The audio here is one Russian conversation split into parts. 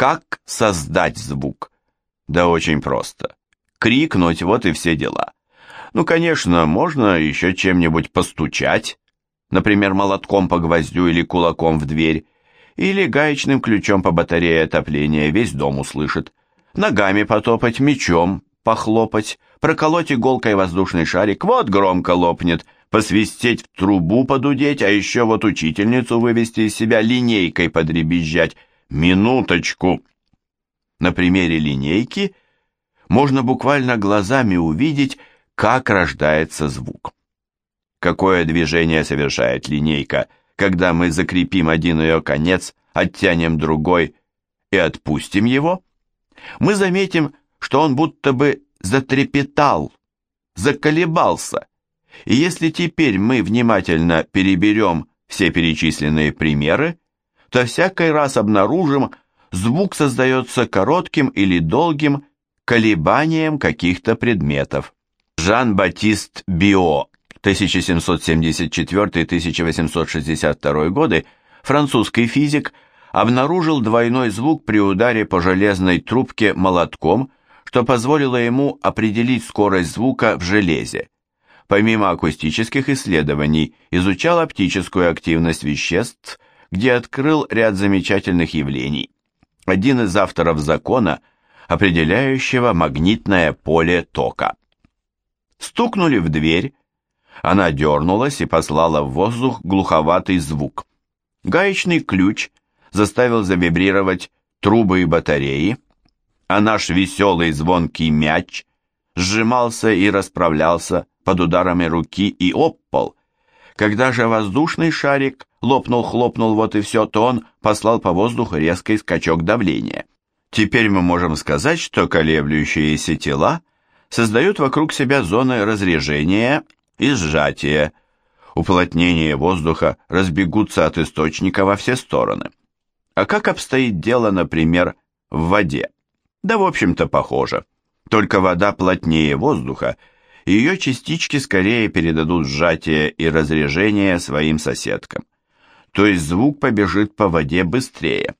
Как создать звук? Да очень просто. Крикнуть, вот и все дела. Ну, конечно, можно еще чем-нибудь постучать, например, молотком по гвоздю или кулаком в дверь, или гаечным ключом по батарее отопления, весь дом услышит. Ногами потопать, мечом похлопать, проколоть иголкой воздушный шарик, вот громко лопнет, посвистеть в трубу подудеть, а еще вот учительницу вывести из себя линейкой подребезжать. Минуточку! На примере линейки можно буквально глазами увидеть, как рождается звук. Какое движение совершает линейка, когда мы закрепим один ее конец, оттянем другой и отпустим его? Мы заметим, что он будто бы затрепетал, заколебался. И если теперь мы внимательно переберем все перечисленные примеры, то всякий раз обнаружим, звук создается коротким или долгим колебанием каких-то предметов. Жан-Батист Био, 1774-1862 годы, французский физик, обнаружил двойной звук при ударе по железной трубке молотком, что позволило ему определить скорость звука в железе. Помимо акустических исследований, изучал оптическую активность веществ, где открыл ряд замечательных явлений. Один из авторов закона, определяющего магнитное поле тока. Стукнули в дверь, она дернулась и послала в воздух глуховатый звук. Гаечный ключ заставил завибрировать трубы и батареи, а наш веселый звонкий мяч сжимался и расправлялся под ударами руки и оппал. Когда же воздушный шарик лопнул-хлопнул вот и все, то он послал по воздуху резкий скачок давления. Теперь мы можем сказать, что колеблющиеся тела создают вокруг себя зоны разрежения и сжатия. Уплотнение воздуха разбегутся от источника во все стороны. А как обстоит дело, например, в воде? Да, в общем-то, похоже. Только вода плотнее воздуха, и ее частички скорее передадут сжатие и разрежение своим соседкам. То есть звук побежит по воде быстрее.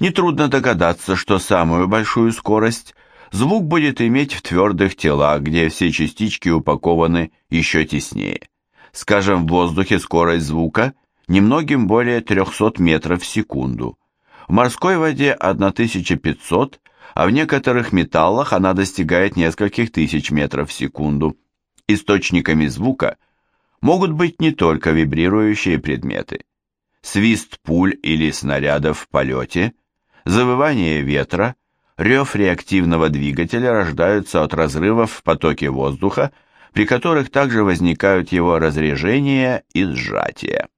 Нетрудно догадаться, что самую большую скорость звук будет иметь в твердых телах, где все частички упакованы еще теснее. Скажем, в воздухе скорость звука немногим более 300 метров в секунду. В морской воде 1500, а в некоторых металлах она достигает нескольких тысяч метров в секунду. Источниками звука могут быть не только вибрирующие предметы. Свист пуль или снарядов в полете, завывание ветра, рев реактивного двигателя рождаются от разрывов в потоке воздуха, при которых также возникают его разрежение и сжатие.